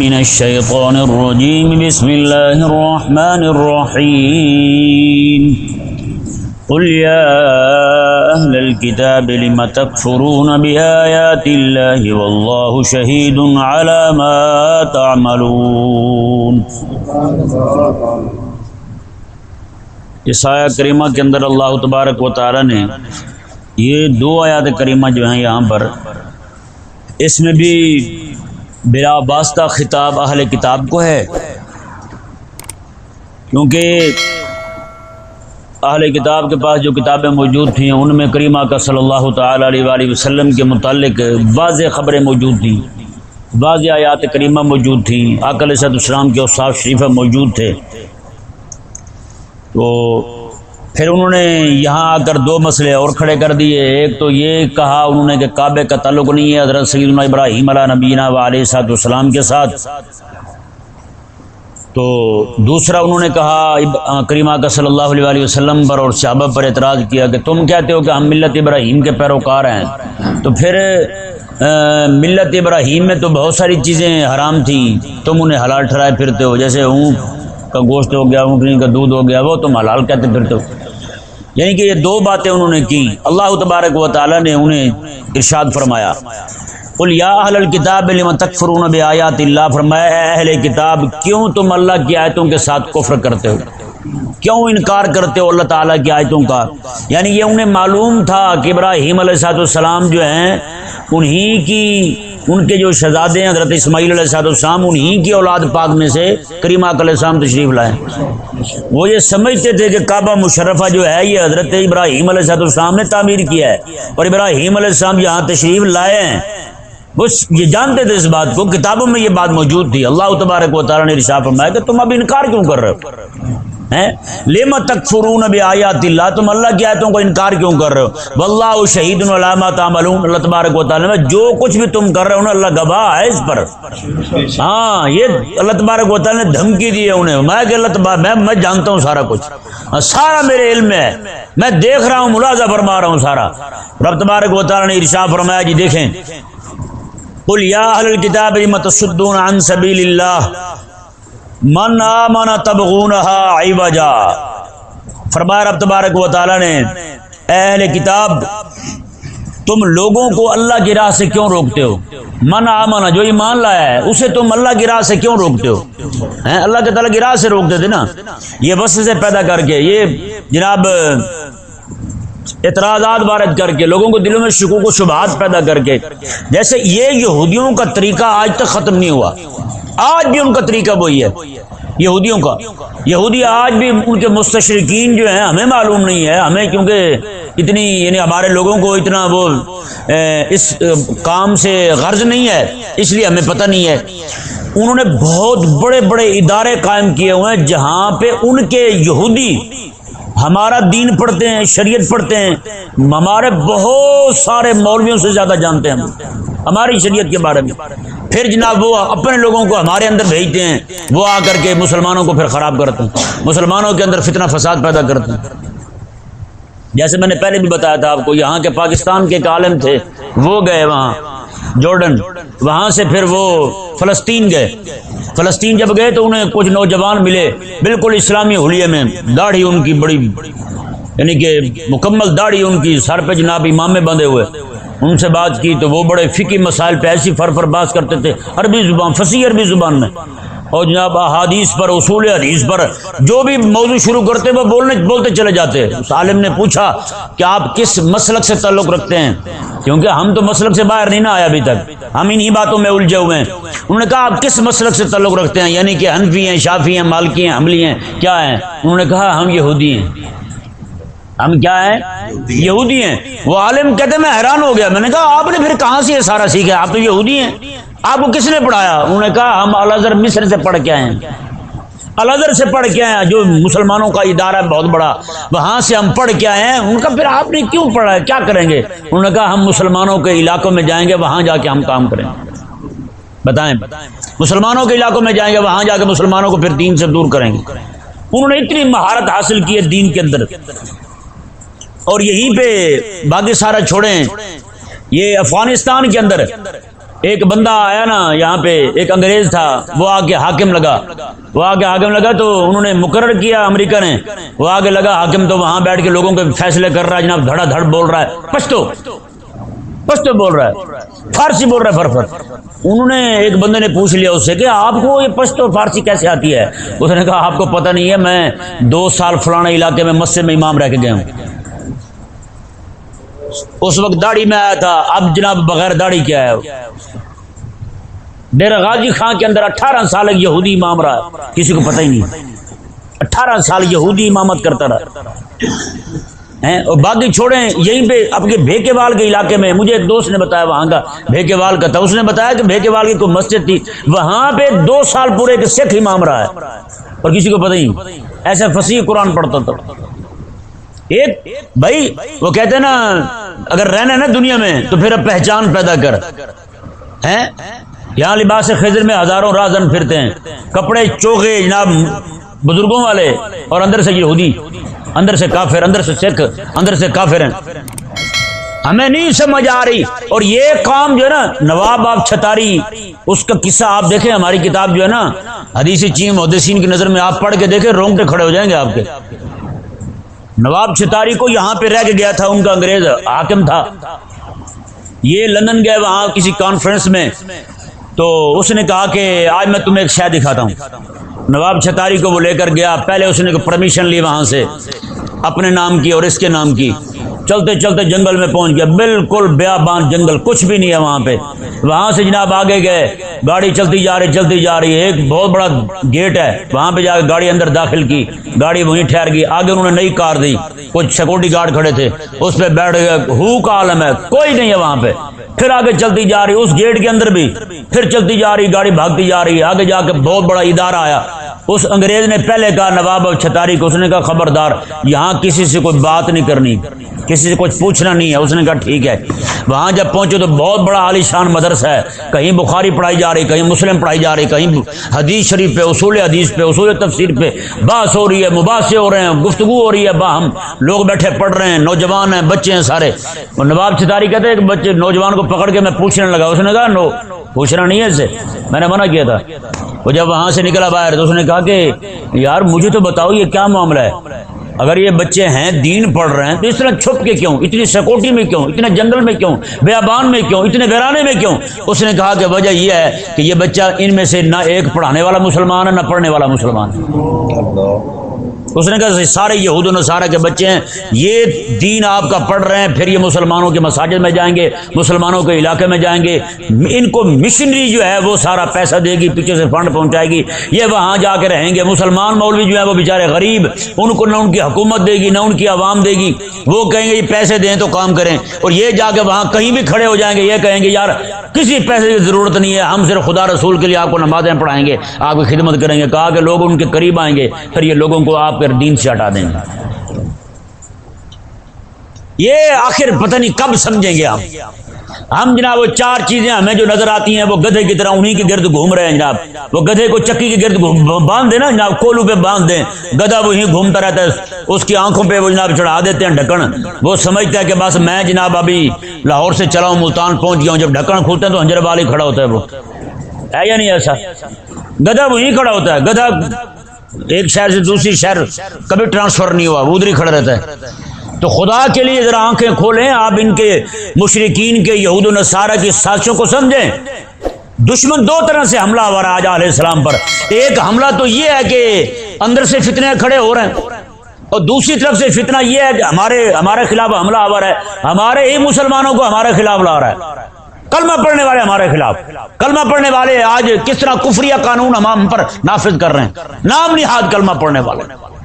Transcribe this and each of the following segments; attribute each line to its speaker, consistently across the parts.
Speaker 1: من الشيطان الرجيم بسم الله الرحمن الرحيم قل يا أهل الكتاب، لم تكفرون بآيات الله والله شهيد على ما تعملون. اس آیہ کریمہ کے اندر اللہ تبارک و تعالی نے یہ دو آیات کریمہ جو ہیں یہاں پر، اس میں بھی بلا واسطہ خطاب اہل کتاب کو ہے۔ کیونکہ اہل کتاب کے پاس جو کتابیں موجود تھیں، ان میں کریمہ کا صلی اللہ تعالی علیہ وآلہ وسلم کے متعلق واضح خبریں موجود تھیں۔ واضح آیات کریمہ موجود تھیں۔ آکل صد السلام کے اوصاف شریفہ موجود تھے۔ تو پھر انہوں نے یہاں آ کر دو مسئلے اور کھڑے کر دیے۔ ایک تو یہ کہا انہوں نے کہ کعبے کا تعلق نہیں ہے حضرت سیدنا ابراہیم علیہ نبینہ و علیہ صاحب السلام کے ساتھ۔ تو دوسرا انہوں نے کہا کریمہ کا صلی اللہ علیہ وسلم پر اور صحابہ پر اعتراض کیا کہ تم کہتے ہو کہ ہم ملت ابراہیم کے پیروکار ہیں۔ تو پھر ملت ابراہیم میں تو بہت ساری چیزیں حرام تھیں۔ تم انہیں حلال ٹھہرائے پھرتے ہو، جیسے اونٹ کا گوشت ہو گیا، اونٹنی کا دودھ ہو گیا، وہ تم حلال کہتے پھرتے ہو۔ یعنی کہ یہ دو باتیں انہوں نے کی اللہ تبارک و تعالیٰ نے انہیں ارشاد فرمایا۔ قل یا اہل الکتاب لم تکفرون بآیات اللہ؟ فرمایا، اے اہل کتاب، کیوں تم اللہ کی آیتوں کے ساتھ کفر کرتے ہو؟ کیوں انکار کرتے ہو اللہ تعالیٰ کی آیتوں کا؟ یعنی یہ انہیں معلوم تھا کہ ابراہیم علیہ السلام جو ہیں، انہی کی ان کے جو شہزادے ہیں، حضرت اسماعیل علیہ صاحب السلام انہی کی اولاد پاک میں سے کریمہ علیہ السلام تشریف لائے۔ وہ یہ سمجھتے تھے کہ کعبہ مشرفہ جو ہے، یہ حضرت ابراہیم علیہ صاحب السلام نے تعمیر کیا ہے اور ابراہیم علیہ السلام یہاں تشریف لائے ہیں۔ بس یہ جانتے تھے اس بات کو، کتابوں میں یہ بات موجود تھی۔ اللہ تبارک و تعالیٰ نے رشاف فرمایا کہ تم اب انکار کیوں کر رہے ہو؟ لیما تک فرون اب آیات اللہ تم اللہ کی آیتوں کو انکار کیوں کر رہے ہو؟ واللہ شہید علامہ تعملون۔ اللہ تبارک و تعالیٰ میں جو کچھ بھی تم کر رہے ہو نا، اللہ گواہ ہے اس پر۔ ہاں یہ اللہ تبارک و تعالیٰ نے دھمکی دی ہے انہیں۔ میں کہ اللہ تبارک، میں میں جانتا ہوں سارا کچھ۔ ہاں، سارا میرے علم میں ہے۔ میں دیکھ رہا ہوں ملازہ فرما رہا ہوں سارا۔ رب تبارک و تعالیٰ نے ارشاد فرمایا جی دیکھیں۔ قل یا اہل الکتاب لم تصدون عن سبیل اللہ من آمن تبغونها عوجا۔ فرمایا رب تبارک و تعالی نے اہل کتاب، تم لوگوں کو اللہ کی راہ سے کیوں روکتے ہو؟ من آمن، جو ایمان لایا ہے، اسے تم اللہ کی راہ سے کیوں روکتے ہو؟ اللہ کے تعالیٰ کی راہ سے روکتے تھے نا؟ یہ بس سے پیدا کر کے، یہ جناب، اعتراضات وارد کر کے، لوگوں کو دلوں میں شکوک و شبہات پیدا کر کے۔ جیسے یہ یہودیوں کا طریقہ آج تک ختم نہیں ہوا۔ آج بھی ان کا طریقہ وہی ہے، یہودیوں کا۔ یہودی آج بھی ان کے مستشرقین جو ہیں، ہمیں معلوم نہیں ہے، ہمیں کیونکہ اتنی یعنی ہمارے لوگوں کو اتنا وہ اس کام سے غرض نہیں ہے، اس لیے ہمیں پتہ نہیں ہے۔ انہوں نے بہت بڑے بڑے ادارے قائم کیے ہوئے ہیں، جہاں پہ ان کے یہودی ہمارا دین پڑھتے ہیں، شریعت پڑھتے ہیں، ہمارے بہت سارے مولویوں سے زیادہ جانتے ہیں ہماری شریعت کے بارے میں۔ پھر جناب وہ اپنے لوگوں کو ہمارے اندر بھیجتے ہیں، وہ آ کر کے مسلمانوں کو پھر خراب کرتے ہیں۔ مسلمانوں کے اندر فتنہ فساد پیدا کرتے ہیں۔ جیسے میں نے پہلے بھی بتایا تھا آپ کو، یہاں کے پاکستان کے ایک عالم تھے، وہ گئے وہاں۔ جارڈن، وہاں سے پھر وہ فلسطین گئے۔ فلسطین جب گئے تو انہیں کچھ نوجوان ملے۔ بالکل اسلامی حلیے میں داڑھی ان کی بڑی یعنی کہ مکمل داڑھی ان کی سر پہ جناب امام بندھے ہوئے۔ ان سے بات کی تو وہ بڑے فکی مسائل پہ ایسی فر فر بات کرتے تھے۔ عربی زبان، فصیح عربی زبان میں۔ اور جناب احادیث پر، اصول حدیث پر جو بھی موضوع شروع کرتے وہ بولنے، بولتے چلے جاتے۔ اس عالم نے پوچھا کہ آپ کس مسلک سے تعلق رکھتے ہیں؟ کیونکہ ہم تو مسلک سے باہر نہیں نہ آیا ابھی تک۔ ہم انہی باتوں میں الجھے ہوئے ہیں۔ انہوں نے کہا، آپ کس مسلک سے تعلق رکھتے ہیں؟ یعنی کہ حنفی ہیں، شافی ہیں، مالکی ہیں، حملی ہیں، کیا ہیں؟ انہوں نے کہا، ہم یہودی ہیں۔ ہم کیا ہیں؟ یہودی ہیں۔ وہ عالم کہتے میں حیران ہو گیا۔ میں نے کہا، آپ نے پھر کہاں سے یہ سارا سیکھا؟ آپ تو یہودی ہیں۔ آپ کو کس نے پڑھایا؟ انہوں نے کہا، ہم الازر مصر سے پڑھ کے آئے ہیں۔ الازر سے پڑھ کے آئے ہیں، جو مسلمانوں کا ادارہ ہے، بہت بڑا۔ وہاں سے ہم پڑھ کے آئے ہیں۔ ان کا پھر آپ نے کیوں پڑھا ہے؟ کیا کریں گے؟ انہوں نے کہا، ہم مسلمانوں کے علاقوں میں جائیں گے، وہاں جا کے ہم کام کریں گے۔ بتائیں۔ مسلمانوں کے علاقوں میں جائیں گے، وہاں جا کے مسلمانوں کو پھر دین سے دور کریں گے۔ انہوں نے اتنی مہارت حاصل کی ہے دین کے اندر۔ اور یہیں پہ باقی سارا چھوڑیں۔ یہ افغانستان کے اندر۔ ایک بندہ آیا نا یہاں پہ، ایک انگریز تھا، وہ آگے حاکم لگا۔ وہ آگے حاکم لگا تو انہوں نے مقرر کیا امریکہ نے۔ وہ آگے لگا، حاکم تو وہاں بیٹھ کے لوگوں کے فیصلے کر رہا ہے، جناب دھڑا دھڑ بول رہا ہے۔ پشتو پشتو بول رہا ہے، فارسی بول رہا ہے، فر فر۔ انہوں نے ایک بندے نے پوچھ لیا اس سے کہ آپ کو یہ پشتو فارسی کیسے آتی ہے؟ اس نے کہا، آپ کو پتہ نہیں ہے، میں دو سال فلانا علاقے میں مسجد میں امام رہ کے گیا ہوں۔ اس وقت داڑھی میں آیا تھا۔ اب جناب بغیر داڑھی کیا ہے ڈیرا غازی خان کے اندر اٹھارہ سال ایک یہودی امام رہا کسی کو پتہ ہی نہیں۔ اٹھارہ سال یہودی امامت کرتا رہا۔ اور باقی چھوڑیں، یہیں پہ اب کے بھیکے وال کے علاقے میں، مجھے ایک دوست نے بتایا وہاں کا بھیکے وال کا تھا۔ اس نے بتایا کہ بھیکے وال کی کوئی مسجد تھی۔ وہاں پہ دو سال پورے کے سکھ امام رہا ہے۔ اور کسی کو پتہ ہی ایسا فصیح قرآن پڑھتا تھا۔ ایک، بھائی، وہ کہتے ہیں نا، اگر رہنا نا دنیا میں، تو پھر اب پہچان پیدا کر۔ ہیں؟ یہاں لباس خضر میں ہزاروں رازن پھرتے ہیں۔ کپڑے چوکے جناب، بزرگوں والے، اور اندر سے یہودی۔ اندر سے کافر، اندر سے سکھ، اندر سے کافر ہیں۔ ہمیں نہیں سمجھ آ رہی۔ اور یہ کام جو ہے نا، نواب آپ چھتاری، اس کا قصہ آپ دیکھیں، ہماری کتاب جو ہے نا، حدیث چیم، محدثین کی نظر میں آپ پڑھ کے دیکھیں، رونگٹے کھڑے ہو جائیں گے آپ کے۔ نواب چھتاری کو یہاں پہ رہ کے گیا تھا، ان کا انگریز حاکم تھا۔ یہ لندن گئے وہاں کسی کانفرنس میں۔ تو اس نے کہا کہ آج میں تمہیں ایک شہ دکھاتا ہوں۔ نواب چھتاری کو وہ لے کر گیا۔ پہلے اس نے پرمیشن لی وہاں سے، اپنے نام کی اور اس کے نام کی۔ چلتے چلتے جنگل میں پہنچ گیا۔ بالکل بیا بان جنگل، کچھ بھی نہیں ہے وہاں پہ۔ وہاں سے جناب آگے گئے۔ گاڑی چلتی جا رہی، چلتی جا رہی ہے ایک بہت بڑا گیٹ ہے، وہاں پہ جا کے گاڑی اندر داخل کی، گاڑی وہیں ٹھہر گئی، آگے انہوں نے نئی کار دی، کچھ سیکورٹی گارڈ کھڑے تھے، اس پہ بیٹھ گئے، ہو کا عالم ہے، کوئی نہیں ہے وہاں پہ۔ پھر آگے چلتی جا رہی، اس گیٹ کے اندر بھی، پھر چلتی جا رہی، گاڑی بھاگتی جا رہی، آگے جا کے بہت بڑا ادارہ آیا۔ اس انگریز نے پہلے کہا نواب چھتاری کو، اس نے کہا خبردار، یہاں کسی سے کوئی بات نہیں کرنی، کسی سے کچھ پوچھنا نہیں ہے۔ اس نے کہا ٹھیک ہے، وہاں جب پہنچے تو بہت بڑا عالی شان مدرسہ ہے۔ کہیں بخاری پڑھائی جا رہی، کہیں مسلم پڑھائی جا رہی، کہیں حدیث شریف پہ، اصول حدیث پہ، اصول تفسیر پہ باس ہو رہی ہے، مباحثے ہو رہے ہیں، گفتگو ہو رہی ہے۔ باہم لوگ بیٹھے پڑھ رہے ہیں، نوجوان ہیں، بچے ہیں سارے۔ نواب چھتاری کہتے ہیں کہ بچے، نوجوان کو پکڑ کے میں پوچھنے لگا، اس نے کہا نو پوچھنا نہیں ہے اسے میں نے منع کیا تھا۔ وہ جب وہاں سے نکلا باہر تو اس نے کہا کہ یار مجھے تو بتاؤ یہ کیا معاملہ ہے۔ اگر یہ بچے ہیں، دین پڑھ رہے ہیں تو اس طرح چھپ کے کیوں؟ اتنی سیکورٹی میں کیوں؟ اتنے جنگل میں کیوں؟ بیابان میں کیوں؟ اتنے ویرانے میں کیوں؟ اس نے کہا کہ وجہ یہ ہے کہ یہ بچہ ان میں سے نہ ایک پڑھانے والا مسلمان ہے، نہ پڑھنے والا مسلمان۔ ہے اس نے کہا سارے یہود و نصارہ کے بچے ہیں، یہ دین آپ کا پڑھ رہے ہیں، پھر یہ مسلمانوں کے مساجد میں جائیں گے، مسلمانوں کے علاقے میں جائیں گے۔ ان کو مشنری جو ہے وہ سارا پیسہ دے گی، پیچھے سے فنڈ پہنچائے گی۔ یہ وہاں جا کے رہیں گے۔ مسلمان مولوی جو ہے وہ بیچارے غریب، ان کو نہ ان کی حکومت دے گی، نہ ان کی عوام دے گی۔ وہ کہیں گے، یہ پیسے دیں تو کام کریں۔ اور یہ جا کے وہاں کہیں بھی کھڑے ہو جائیں گے، یہ کہیں گے، یار، کسی پیسے کی ضرورت نہیں ہے، ہم صرف خدا رسول کے لیے آپ کو نمازیں پڑھائیں گے، آپ کی خدمت کریں گے۔ کہا کہ لوگ ان کے قریب آئیں گے، پھر یہ لوگوں کو آپ پھر دین سے ہٹا دیں گے۔ یہ آخر پتہ نہیں کب سمجھیں گے ہم ہم جناب وہ چار چیزیں ہمیں جو نظر آتی ہیں، وہ گدھے کی طرح انہی کے گرد گھوم رہے ہیں جناب۔ وہ گدھے کو چکی کے گرد باندھ دیں نا جناب، کولو پہ باندھ دیں۔ گدھا وہی گھومتا رہتا ہے، اس کی آنکھوں پہ وہ جناب چڑھا دیتے ہیں ڈھکن۔ وہ سمجھتا ہے کہ بس میں جناب ابھی لاہور سے چلا ہوں، ملتان پہنچ گیا ہوں۔ جب ڈھکن کھولتے ہیں تو ہنجر والی کھڑا ہوتا ہے وہ۔ ہے یا نہیں ایسا؟ گدھا وہی کھڑا ہوتا ہے۔ گدھا ایک شہر سے دوسری شہر کبھی ٹرانسفر نہیں ہوا وہ ادھر ہی کھڑا رہتا ہے۔ تو خدا کے لیے ذرا آنکھیں کھولیں، آپ ان کے مشرقین کے یہود و نصارہ کی سازشوں کو سمجھیں۔ دشمن دو طرح سے حملہ ہوا رہا آج علیہ السلام پر۔ ایک حملہ تو یہ ہے کہ اندر سے فتنے کھڑے ہو رہے ہیں۔ اور دوسری طرف سے فتنہ یہ ہے کہ ہمارے ہمارے خلاف حملہ آور ہے۔ ہمارے ہی مسلمانوں کو ہمارے خلاف لا رہا ہے۔ کلمہ پڑھنے والے ہمارے خلاف۔ کلمہ پڑھنے والے آج کس طرح کفریہ قانون ہم پر نافذ کر رہے ہیں۔ نام نہاد کلمہ پڑھنے والے۔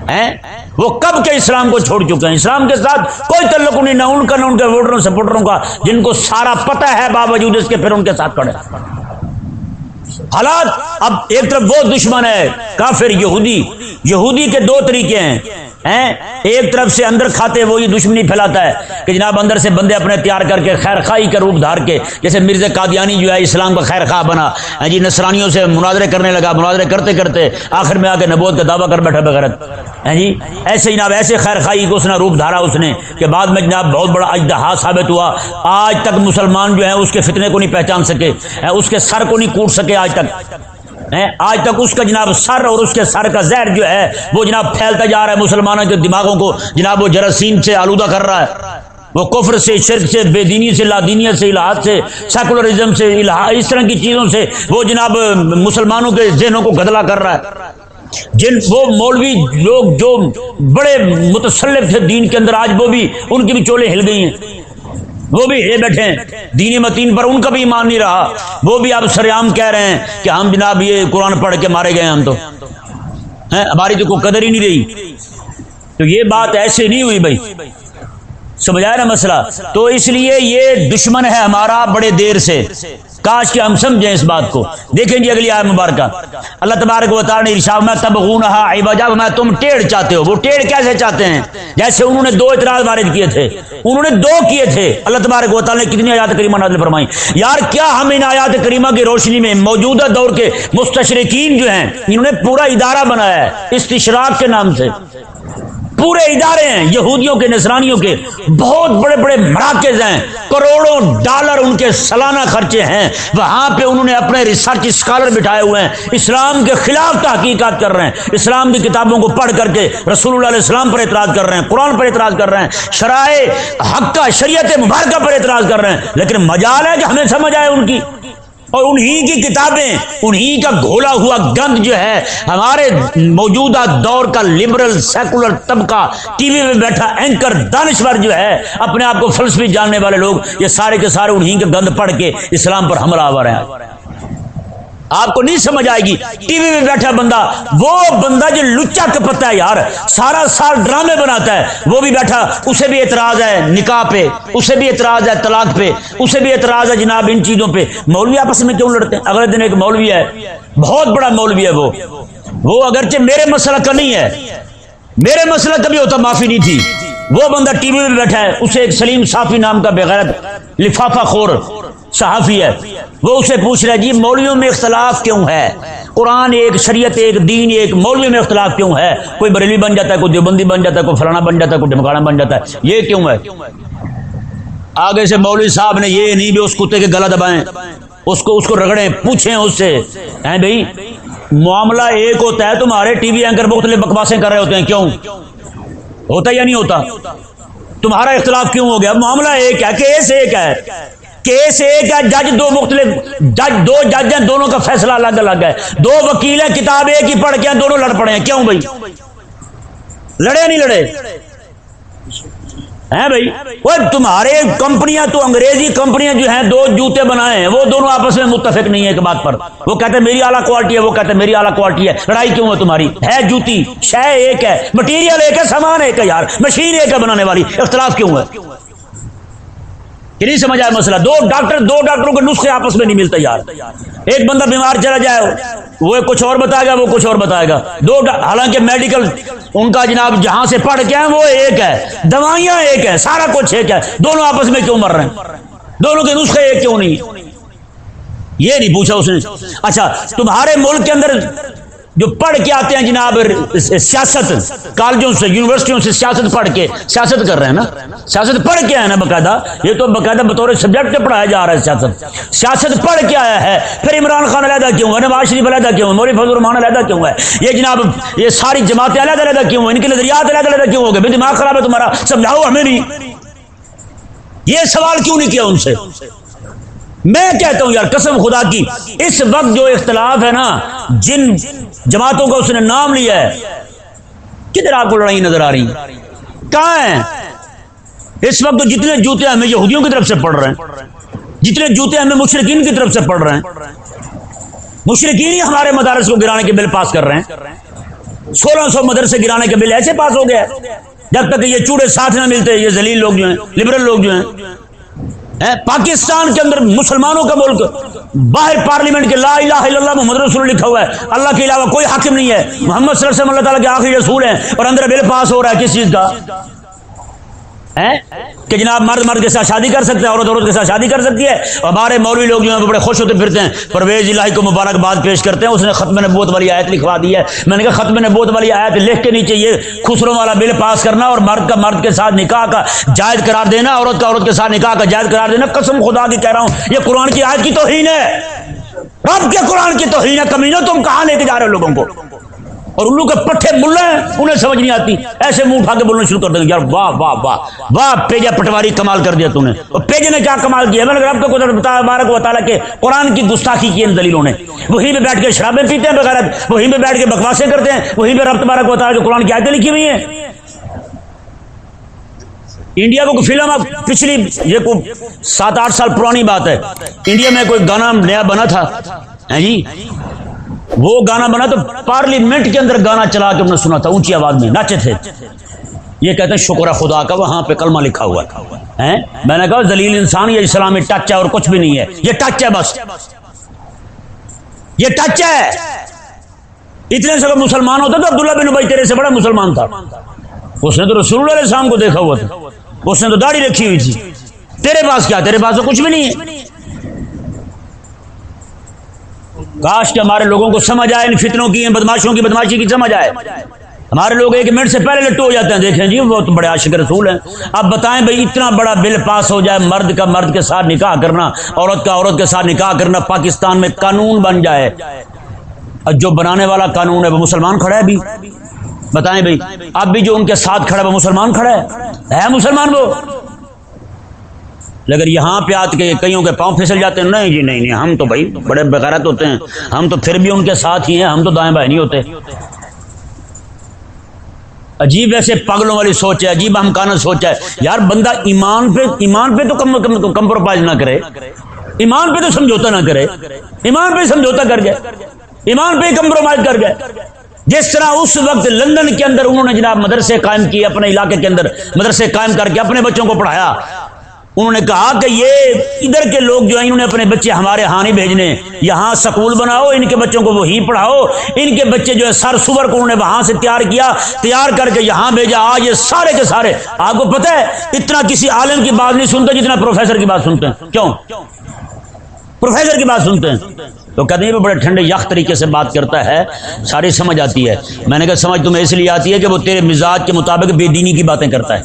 Speaker 1: ہیں؟ وہ کب کے اسلام کو چھوڑ چکے ہیں؟ اسلام کے ساتھ کوئی تعلق نہیں، نہ ان کا، نہ ان کے ووٹروں، سپورٹروں کا، جن کو سارا پتہ ہے باوجود اس کے پھر ان کے ساتھ کھڑے حالات، اب ایک طرف وہ دشمن ہے، کافر، یہودی۔ یہودی کے دو طریقے ہیں۔ ہیں؟ ایک طرف سے اندر کھاتے وہ یہ دشمنی پھیلاتا ہے کہ جناب اندر سے بندے اپنے تیار کر کے خیر خائی کا روپ دھار کے جیسے مرزا قادیانی جو ہے اسلام کا خیر خواہ بنا۔ ہاں جی نصرانیوں سے مناظرے کرنے لگا۔ مناظرے کرتے کرتے آخر میں آ کے نبوت کا دعویٰ کر بیٹھا بغیرت۔ ہیں جی ایسے جناب، ایسے خیر خائی کو اس نے روپ دھارا اس نے کہ بعد میں جناب بہت بڑا اجدہا ثابت ہوا۔ آج تک مسلمان جو ہیں اس کے فتنے کو نہیں پہچان سکے ہاں، اس کے سر کو نہیں کوٹ سکے آج تک۔ آج تک اس کا جناب سر اور اس کے سر کا زہر جو ہے، وہ جناب پھیلتا جا رہا ہے مسلمانوں کے دماغوں کو۔ جناب وہ جراثیم سے آلودہ کر رہا ہے۔ وہ کفر سے، شرک سے، بے دینی سے لادینیت سے الحاظ سے، سیکولرزم سے اس طرح کی چیزوں سے وہ جناب مسلمانوں کے ذہنوں کو گدلا کر رہا ہے۔ جن وہ مولوی لوگ جو بڑے متسلف تھے دین کے اندر، آج وہ بھی ان کی بھی چولے ہل گئی ہیں۔ وہ بھی ہے بیٹھے ہیں دینی متین پر ان کا بھی ایمان نہیں رہا۔ وہ بھی اب سریام کہہ رہے ہیں کہ ہم جناب یہ قرآن پڑھ کے مارے گئے ہم تو۔ ہماری تو کوئی قدر ہی نہیں رہی۔ تو یہ بات ایسے نہیں ہوئی بھائی۔ سمجھایا نا مسئلہ؟ تو اس لیے یہ دشمن ہے ہمارا بڑے دیر سے۔ کاش کہ ہم سمجھیں اس بات کو۔ دیکھیں جی اگلی آئے مبارکہ۔ اللہ تبارک و تعالی نے ارشاد میں تب عبجا میں تم ٹیڑھ چاہتے ہو۔ وہ ٹیڑھ کیسے چاہتے ہیں؟ جیسے انہوں نے دو اعتراض وارد کیے تھے۔ انہوں نے دو کیے تھے۔ اللہ تبارک و تعالی نے کتنی آیات کریمہ نازل فرمائی۔ یار، کیا ہم ان آیات کریمہ کی روشنی میں موجودہ دور کے مستشرقین جو ہیں، انہوں نے پورا ادارہ بنایا ہے، استشراق کے نام سے؟ پورے ادارے ہیں، یہودیوں کے نسرانیوں کے۔ بہت بڑے بڑے مراکز ہیں۔ کروڑوں ڈالر ان کے سالانہ خرچے ہیں۔ وہاں پہ انہوں نے اپنے ریسرچ اسکالر بٹھائے ہوئے ہیں۔ اسلام کے خلاف تحقیقات کر رہے ہیں۔ اسلام کی کتابوں کو پڑھ کر کے رسول اللہ علیہ السلام پر اعتراض کر رہے ہیں۔ قرآن پر اعتراض کر رہے ہیں۔ شرائع حق کا، شریعت مبارکہ پر اعتراض کر رہے ہیں۔ لیکن مجال ہے کہ ہمیں سمجھ آئے ان کی۔ اور انہی کی کتابیں، انہی کا گھولا ہوا گند جو ہے، ہمارے موجودہ دور کا لبرل سیکولر طبقہ، ٹی وی میں بیٹھا اینکر دانشور جو ہے، اپنے آپ کو فلسفی جاننے والے لوگ، یہ سارے کے سارے انہی کے گند پڑھ کے اسلام پر حملہ آور ہیں۔ آپ کو نہیں سمجھ آئے گی۔ ٹی وی میں بیٹھا بندہ، وہ بندہ جو لچا کپتا ہے یار، سارا سال ڈرامے بناتا ہے، وہ بھی بیٹھا، اسے بھی اعتراض ہے نکاح پہ، اسے بھی اعتراض ہے طلاق پہ، اسے بھی اعتراض ہے جناب ان چیزوں پہ۔ مولوی آپس میں کیوں لڑتے ہیں؟ اگلے دن ایک مولوی ہے، بہت بڑا مولوی ہے وہ۔ وہ اگرچہ میرے مسئلہ کا نہیں ہے، میرے مسئلہ کبھی ہوتا معافی نہیں تھی۔ وہ بندہ ٹی وی میں بیٹھا ہے، اسے ایک سلیم صافی نام کا بغیرت لفافہ خور صحافی ہے۔ وہ اسے پوچھ رہا ہے جی مولویوں میں اختلاف کیوں ہے؟ قرآن ایک، شریعت ایک، دین ایک مولوی میں اختلاف کیوں ہے؟ کوئی بریلی بن جاتا ہے، کوئی دیوبندی بن جاتا ہے، کوئی فلانا بن جاتا ہے، کوئی ڈمکانا بن جاتا ہے۔ یہ کیوں ہے؟ آگے سے مولوی صاحب نے یہ نہیں بھی اس کتے کے گلا دبائیں، اس کو اس کو رگڑیں، پوچھیں اس سے، ہیں بھائی، معاملہ ایک ہوتا ہے، تمہارے ٹی وی اینکر مختلف بکواسیں کر رہے ہوتے ہیں، کیوں؟ ہوتا یا نہیں ہوتا؟ تمہارا اختلاف کیوں ہو گیا؟ معاملہ ایک ہے، کیس ایک ہے۔ کیس ایک ہے، جج دو مختلف، جج دو جج ہیں، دونوں کا فیصلہ الگ الگ ہے۔ دو وکیل ہیں، کتاب ایک ہی پڑھ کے ہیں، دونوں لڑ پڑے ہیں۔ کیوں بھائی؟ لڑے نہیں لڑے؟ ہیں بھائی؟ وہ تمہارے کمپنیاں تو انگریزی کمپنیاں جو ہیں، دو جوتے بنائے ہیں، وہ دونوں آپس میں متفق نہیں ہے ایک بات پر۔ وہ کہتے ہیں میری اعلیٰ کوالٹی ہے، وہ کہتے ہیں میری اعلیٰ کوالٹی ہے۔ لڑائی کیوں ہے تمہاری؟ ہے جوتی شہ ایک ہے مٹیریل ایک ہے، سامان ایک ہے یار مشین ایک ہے بنانے والی، اختلاف کیوں ہے؟ کہ نہیں سمجھ آیا مسئلہ؟ دو ڈاکٹر دو ڈاکٹروں کے نسخے آپس میں نہیں ملتے یار۔ ایک بندہ بیمار چلا جائے، وہ کچھ اور بتائے گا، وہ کچھ اور بتائے گا۔ دو حالانکہ میڈیکل ان کا جناب جہاں سے پڑھ کے ہیں، وہ ایک ہے۔ دوائیاں ایک ہے، سارا کچھ ایک ہے۔ دونوں آپس میں کیوں مر رہے ہیں؟ دونوں کے نسخے ایک کیوں نہیں؟ یہ نہیں پوچھا اس نے۔ اچھا تمہارے ملک کے اندر جو پڑھ کے آتے ہیں جناب سیاست، کالجوں سے، یونیورسٹیوں سے سیاست پڑھ کے سیاست کر رہے ہیں نا؟ سیاست پڑھ کے آیا نا باقاعدہ؟ یہ تو باقاعدہ بطور سبجیکٹ پڑھایا جا رہا ہے سیاست۔ سیاست پڑھ کے آیا ہے۔ پھر عمران خان علیحدہ کیوں ہے نواز شریف علیحدہ کیوں ہے موری فضل الرحمان علیحدہ کیوں ہے یہ جناب، یہ ساری جماعتیں علیحدہ علیحدہ کیوں ہیں ان کے نظریات علیحدہ علیحدہ کیوں ہو گئے؟ دماغ خراب ہے تمہارا، سمجھاؤ ہمیں نہیں۔ یہ سوال کیوں نہیں کیا ان سے؟ میں کہتا ہوں یار قسم خدا کی، اس وقت جو اختلاف ہے نا، جن جماعتوں کا اس نے نام لیا ہے، کدھر آپ کو لڑائی نظر آ رہی؟ کہاں ہیں اس وقت جتنے جوتے ہمیں یہودیوں کی طرف سے پڑھ رہے ہیں، جتنے جوتے ہمیں مشرقین کی طرف سے پڑھ رہے ہیں مشرقین ہی ہمارے مدارس کو گرانے کے بل پاس کر رہے ہیں۔ سولہ سو مدرسے گرانے کے بل ایسے پاس ہو گیا جب تک یہ چوڑے ساتھ نہ ملتے، یہ ذلیل لوگ جو ہیں لبرل لوگ جو ہیں پاکستان کے اندر مسلمانوں کا ملک، باہر پارلیمنٹ کے لا الہ الا اللہ محمد رسول لکھا ہوا ہے۔ اللہ کے علاوہ کوئی حاکم نہیں ہے۔ محمد صلی اللہ علیہ وسلم اللہ تعالیٰ کے آخری رسول ہیں اور اندر بل پاس ہو رہا ہے کس چیز کا؟ کہ جناب مرد مرد کے ساتھ شادی کر سکتے ہیں، عورت عورت کے ساتھ شادی کر سکتی ہے۔ اور ہمارے مولوی لوگ جو ہیں بڑے خوش ہوتے پھرتے ہیں۔ پرویز الہی کو مبارکباد پیش کرتے ہیں، اس نے ختم نبوت والی آیت لکھوا دی ہے۔ میں نے کہا ختم نبوت والی آیت لکھ کے نیچے یہ خسروں والا بل پاس کرنا اور مرد کا مرد کے ساتھ نکاح کا جائز قرار دینا، عورت کا عورت کے ساتھ نکاح کا جائز قرار دینا، قسم خدا کی کہہ رہا ہوں، یہ قرآن کی آیت کی توہین ہے۔ رب کے قرآن کی توہین ہے، کمینوں تم کہاں لے کے جا رہے ہو لوگوں کو؟ اور الو کے پٹھے ملے ہیں، انہیں سمجھ نہیں آتی۔ ایسے منہ اٹھا کے بولنا شروع کر دیں یار واہ واہ واہ واہ، پیجا پٹواری کمال کر دیا تو نے۔ اور پیجے نے کیا کمال کیا؟ میں نے رب کو قدرت بتا، بارک و تعالیٰ کے قرآن کی گستاخی کی ان دلیلوں نے۔ وہیں پہ بیٹھ کے شرابیں پیتے ہیں بغیرت، وہیں پہ بیٹھ کے بکواسیں کرتے ہیں، وہیں پہ رب تبارک و تعالیٰ کے قرآن کی آیتیں لکھی ہوئی ہیں۔ انڈیا کو فلم اب پچھلی، یہ کوئی سات آٹھ سال پرانی بات ہے۔ انڈیا میں کوئی گانا نیا بنا تھا؟ جی؟ وہ گانا بنا تو پارلیمنٹ کے اندر گانا چلا کے انہوں نے سنا تھا، اونچی آواز میں، ناچے تھے۔ یہ کہتے ہیں، شکر خدا کا، وہاں پہ کلمہ لکھا ہوا ہے۔ میں نے کہا دلیل انسان، یہ اسلامی ٹچ ہے اور کچھ بھی نہیں ہے۔ یہ ٹچ ہے بس۔ یہ ٹچ ہے۔ اتنے سے مسلمان ہوتا تو عبداللہ بن ابئی تیرے سے بڑا مسلمان تھا۔ اس نے تو رسول اللہ علیہ السلام کو دیکھا ہوا تھا۔ اس نے تو داڑھی رکھی ہوئی تھی۔ تیرے پاس کیا؟ تیرے پاس تو کچھ بھی نہیں ہے۔ کاش کہ ہمارے لوگوں کو سمجھ آئے، ان فتنوں کی، ان بدماشوں کی، بدماشی کی سمجھ آئے۔ ہمارے لوگ ایک منٹ سے پہلے لٹو ہو جاتے ہیں۔ دیکھیں جی وہ تو بڑے عاشق رسول ہیں۔ اب بتائیں بھائی، اتنا بڑا بل پاس ہو جائے، مرد کا مرد کے ساتھ نکاح کرنا، عورت کا عورت کے ساتھ نکاح کرنا پاکستان میں قانون بن جائے۔ اور جو بنانے والا قانون ہے، وہ مسلمان کھڑا ہے بھی بتائیں بھائی، اب بھی جو ان کے ساتھ کھڑا ہے، وہ مسلمان کھڑا ہے؟ ہے مسلمان وہ؟ لیکن یہاں پہ آ کے کئیوں کے پاؤں پھسل جاتے ہیں؟ نہیں جی نہیں نہیں، ہم تو بھائی بڑے بغیرت ہوتے ہیں۔ ہم تو پھر بھی ان کے ساتھ ہی ہیں، ہم تو دائیں بائیں نہیں ہوتے عجیب ایسے پاگلوں والی سوچ ہے، عجیب ہم کانا سوچ ہے۔ یار، بندہ ایمان پہ ایمان پہ تو کم کم کمپرومائز نہ کرے۔ ایمان پہ تو سمجھوتا نہ کرے۔ ایمان پہ سمجھوتا کر گئے۔ ایمان پہ کمپرومائز کر گئے۔ جس طرح اس وقت لندن کے اندر انہوں نے جناب مدرسے قائم کیے، اپنے علاقے کے اندر مدرسے قائم کر کے اپنے بچوں کو پڑھایا۔ انہوں نے کہا کہ یہ ادھر کے لوگ جو ہیں، انہوں نے اپنے بچے ہمارے ہاں نہیں بھیجنے۔ یہاں سکول بناؤ، ان کے بچوں کو وہی پڑھاؤ۔ ان کے بچے جو ہے، سر سور کو انہوں نے وہاں سے تیار کیا، تیار کر کے یہاں بھیجا۔ آج یہ سارے کے سارے، آپ کو پتہ ہے، اتنا کسی عالم کی بات نہیں سنتے جتنا پروفیسر کی بات سنتے ہیں۔ کیوں؟ پروفیسر کی بات سنتے ہیں۔ تو کہتے ہیں وہ بڑے ٹھنڈے یخ طریقے سے بات کرتا ہے، ساری سمجھ آتی ہے۔ میں نے کہا، سمجھ تمہیں اس لیے آتی ہے کہ وہ تیرے مزاج کے مطابق بے دینی کی باتیں کرتا ہے۔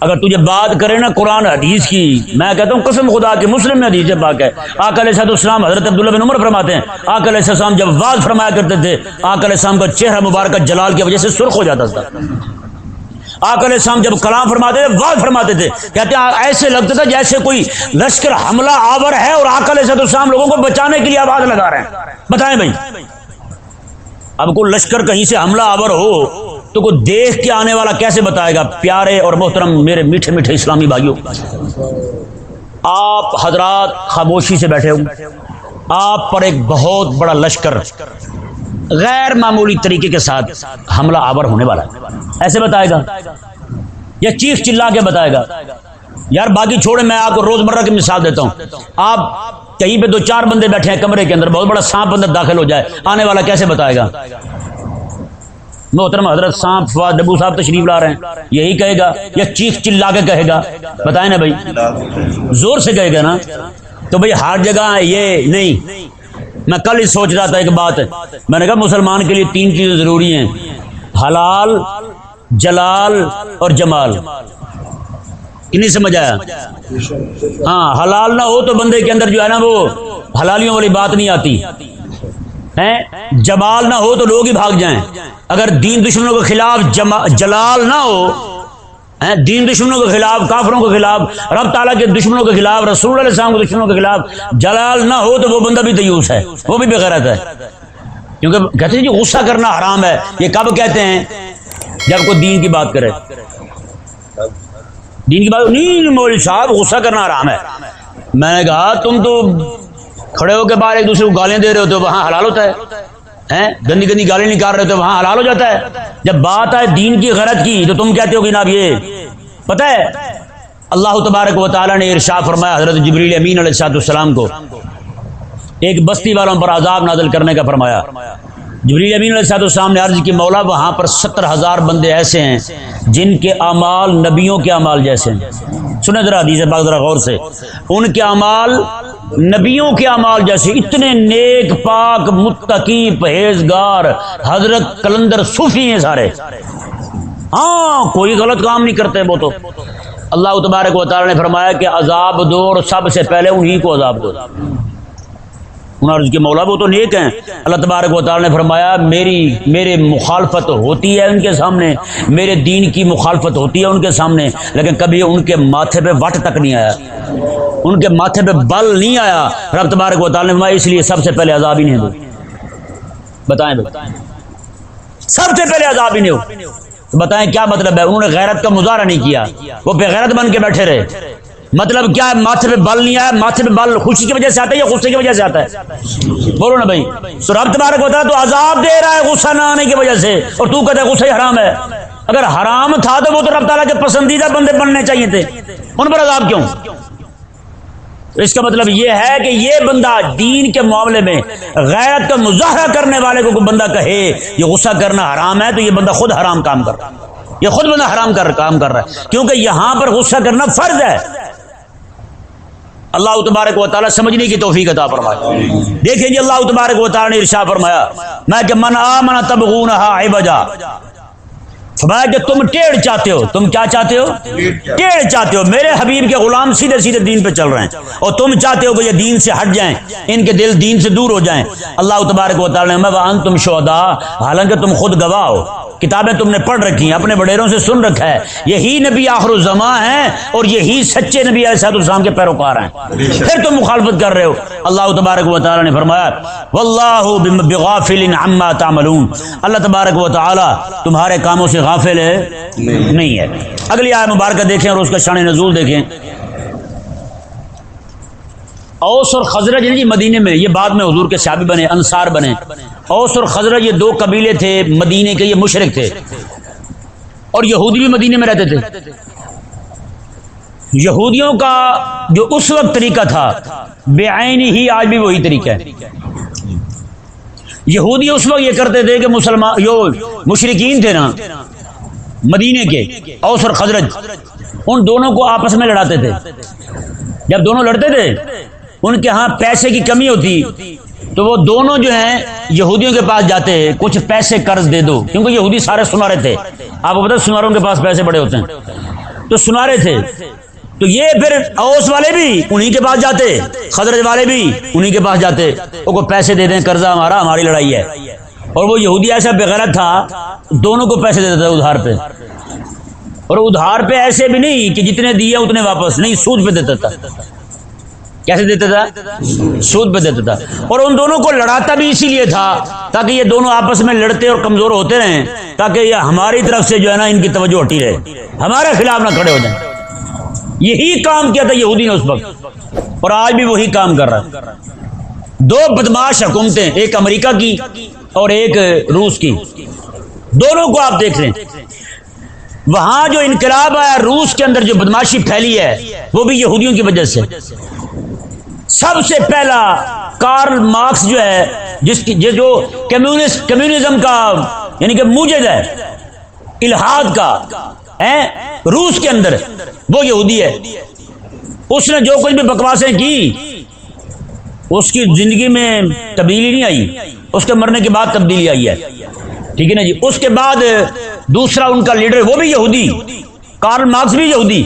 Speaker 1: اگر تجھے بات کرے نا قرآن حدیث کی، میں کہتا ہوں قسم خدا کی مسلم میں حدیث پاک ہے۔ آک علیہ السلام، حضرت عبداللہ بن عمر فرماتے ہیں۔ آک علیہ السلام جب واضح فرمایا کرتے تھے آک علیہ السلام کا چہرہ مبارک جلال کی وجہ سے سرخ ہو جاتا تھا۔ آک علیہ السلام جب کلام فرماتے تھے واضح فرماتے تھے، کہتے ہیں، ایسے لگتا تھا جیسے کوئی لشکر حملہ آور ہے اور آک علیہ السلام لوگوں کو بچانے کے لیے آواز لگا رہے ہیں۔ بتائیں بھائی، اب کوئی لشکر کہیں سے حملہ آور ہو تو کو دیکھ کے آنے والا کیسے بتائے گا؟ پیارے اور محترم میرے میٹھے میٹھے اسلامی بھائیوں، آپ حضرات خاموشی سے بیٹھے ہوں۔ آپ پر ایک بہت بڑا لشکر غیر معمولی طریقے کے ساتھ حملہ آور ہونے والا ہے۔ ایسے بتائے گا؟ یا چیخ چلا کے بتائے گا؟ یار باقی چھوڑے میں آپ کو روز مرہ کی مثال دیتا ہوں۔ آپ کہیں پہ دو چار بندے بیٹھے ہیں کمرے کے اندر، بہت بڑا سانپ اندر داخل ہو جائے، آنے والا کیسے بتائے گا؟ محترم حضرت سانپ فواد ڈبو صاحب تشریف لا رہے ہیں۔ یہی کہے گا، یا چیخ چلا کے کہے گا۔ بتائیں نا بھائی۔ زور سے کہے گا نا۔ تو بھائی ہر جگہ یہ نہیں۔ میں کل ہی سوچ رہا تھا ایک بات۔ میں نے کہا مسلمان کے لیے تین چیزیں ضروری ہیں۔ حلال، جلال اور جمال۔ نہیں سمجھ آیا؟ ہاں حلال نہ ہو تو بندے کے اندر جو ہے نا وہ حلالیوں والی بات نہیں آتی۔ جمال نہ ہو تو لوگ ہی بھاگ جائیں۔ اگر دین دشمنوں کے خلاف جلال نہ ہو دین دشمنوں کے خلاف، کافروں کے خلاف، رب تعالیٰ کے دشمنوں کے خلاف، رسول علیہ السلام کے دشمنوں کے خلاف جلال نہ ہو تو وہ بندہ بھی دیوس ہے، وہ بھی بغیرت ہے۔ کیونکہ کہتے ہیں جی غصہ کرنا حرام ہے۔ یہ کب کہتے ہیں؟ جب کوئی دین کی بات کرے۔ دین کی بات، نہیں مول صاحب، غصہ کرنا حرام ہے۔ میں نے کہا، تم تو کھڑے ہو کے باہر ایک دوسرے کو گالیں دے رہے ہو تو وہاں حلال ہوتا ہے۔ گندی گندی گالیں نکال رہے ہو تو وہاں حلال ہو جاتا ہے۔ جب بات آئے دین کی غرض کی تو تم کہتے ہو کہ جناب یہ پتہ ہے؟ اللہ تبارک و تعالیٰ نے ارشا فرمایا حضرت جبریل امین علیہ السلاۃ السلام کو۔ ایک بستی والوں پر عذاب نازل کرنے کا فرمایا۔ جبریل امین علیہ السلاۃ السلام نے عرض کی مولا وہاں پر ستر ہزار بندے ایسے ہیں جن کے اعمال نبیوں کے اعمال جیسے ہیں۔ سنیں ذرا حدیث پاک ذرا غور سے۔ ان کے اعمال نبیوں کے اعمال جیسے اتنے نیک پاک متقی پرہیزگار حضرت کلندر صوفی ہیں سارے۔ ہاں کوئی غلط کام نہیں کرتے وہ تو۔ اللہ تبارک و تعالی نے فرمایا کہ عذاب دو اور سب سے پہلے انہی کو عذاب دو۔ عرض کے مولا وہ تو نیک ہیں۔ اللہ تبارک و تعالی نے فرمایا، میری، میرے مخالفت ہوتی ہے ان کے سامنے، میرے دین کی مخالفت ہوتی ہے ان کے سامنے، لیکن کبھی ان کے ماتھے پہ وٹ تک نہیں آیا۔ ان کے ماتھے پہ بل نہیں آیا۔ رب تبارک و تعالی نے فرمایا، اس لیے سب سے پہلے عذاب ہی نہیں دو بتائیں بتائیں سب سے پہلے عذاب ہی نہیں ہو۔ بتائیں کیا مطلب ہے؟ انہوں نے غیرت کا مظاہرہ نہیں کیا۔ وہ بے غیرت بن کے بیٹھے رہے۔ مطلب کیا ہے؟ ماتھے پہ بل نہیں آیا ماتھے پہ بل خوشی کی وجہ سے آتا ہے یا غصے کی وجہ سے آتا ہے؟ بولو نا بھائی۔ تو رب تبارک ہوتا ہے تو عذاب دے رہا ہے غصہ نہ آنے کی وجہ سے۔ اور تو کہتا ہے غصہ ہی حرام ہے۔ اگر حرام تھا تو وہ تو رب تعالیٰ کے پسندیدہ بندے بننے چاہیے تھے۔ ان پر عذاب کیوں؟ اس کا مطلب یہ ہے کہ یہ بندہ دین کے معاملے میں غیرت کا مظاہرہ کرنے والے کو بندہ کہے، یہ غصہ کرنا حرام ہے تو یہ بندہ خود حرام کام کر رہا ہے۔ یہ خود بندہ حرام کر کام کر رہا ہے۔ کیونکہ یہاں پر غصہ کرنا فرض ہے۔ اللہ تبارک و تعالیٰ سمجھنے کی توفیق عطا فرمائے۔ دیکھیں جی اللہ تبارک و تعالیٰ نے ارشا فرمایا، میں کہ من آمن تبغونها عبجا فرمایا کہ تم ٹیڑھ چاہتے ہو، تم کیا چاہتے ہو؟ ٹیڑھ چاہتے ہو۔ میرے حبیب کے غلام سیدھے سیدھے دین پہ چل رہے ہیں۔ اور تم چاہتے ہو کہ یہ دین سے ہٹ جائیں، ان کے دل دین سے دور ہو جائیں۔ اللہ تبارک و تعالی نے وان تم شہدا حالانکہ تم خود گواہ ہو۔ کتابیں تم نے پڑھ رکھی ہیں، اپنے بڑیروں سے سن رکھا ہے۔ یہی نبی آخر الزماں ہیں اور یہی سچے نبی علیہ السلام کے پیروکار ہیں۔ پھر تم مخالفت کر رہے ہو۔ اللہ تبارک و تعالی نے فرمایا واللہ بغافل عما تعملون۔ اللہ تبارک و تعالی تمہارے کاموں سے غافل ہے؟ نہیں۔ ہے۔ اگلی آئے مبارکہ دیکھیں اور اس کا شان نزول دیکھیں۔ اوس اور خزرج جی مدینے میں یہ بعد میں حضور کے صحابی بنے انصار بنے۔ اوس اور خزرج یہ دو قبیلے تھے مدینے کے یہ مشرق تھے۔ اور یہودی بھی مدینے میں رہتے تھے۔ یہودیوں کا جو اس وقت طریقہ تھا بے آئینی ہی آج بھی وہی طریقہ ہے۔ یہودی اس وقت یہ کرتے تھے کہ مسلمان جو مشرقین تھے نا۔ مدینے کے اوس اور خزرج ان دونوں کو آپس میں لڑاتے تھے۔ جب دونوں لڑتے تھے، ان کے ہاں پیسے کی کمی ہوتی، تو وہ دونوں جو ہیں یہودیوں کے پاس جاتے، کچھ پیسے قرض دے دو۔ کیونکہ یہودی سارے سنارے تھے۔ آپ کو پتا سناروں کے پاس پیسے بڑے ہوتے ہیں۔ تو سنارے تھے۔ تو یہ پھر اوس والے بھی انہی کے پاس جاتے خدرت والے بھی انہی کے پاس جاتے۔ وہ کو پیسے دے دیں، قرضہ ہمارا، ہماری لڑائی ہے۔ اور وہ یہودی ایسا بغیرت تھا، دونوں کو پیسے دیتا تھا ادھار پہ۔ اور ادھار پہ ایسے بھی نہیں کہ جتنے دیے اتنے واپس، نہیں، سود پہ دیتا تھا۔ کیسے دیتا تھا؟ سود پہ دیتا تھا۔ اور ان دونوں کو لڑاتا بھی اسی لیے تھا تاکہ یہ دونوں آپس میں لڑتے اور کمزور ہوتے رہیں، تاکہ یہ ہماری طرف سے جو ہے نا، ان کی توجہ ہٹی رہے۔ ہمارے خلاف نہ کھڑے ہو جائیں۔ یہی کام کیا تھا یہودی نے اس وقت۔ اور آج بھی وہی کام کر رہا ہے۔ دو بدماش حکومتیں، ایک امریکہ کی اور ایک روس کی۔ دونوں کو آپ دیکھ لیں۔ وہاں جو انقلاب آیا، روس کے اندر جو بدماشی پھیلی ہے، وہ بھی یہودیوں کی وجہ سے۔ سب سے پہلا کارل مارکس جو ہے، جس کی جو کمیونسٹ کمیونزم کا یعنی کہ موجد ہے الحاد کا روس کے اندر، وہ یہودی ہے۔ اس نے جو کچھ بھی بکواسیں کی اس کی زندگی میں تبدیلی نہیں آئی۔ اس کے مرنے کے بعد تبدیلی آئی ہے۔ ٹھیک ہے نا جی؟ اس کے بعد دوسرا ان کا لیڈر وہ بھی یہودی، کارل مارکس بھی یہودی۔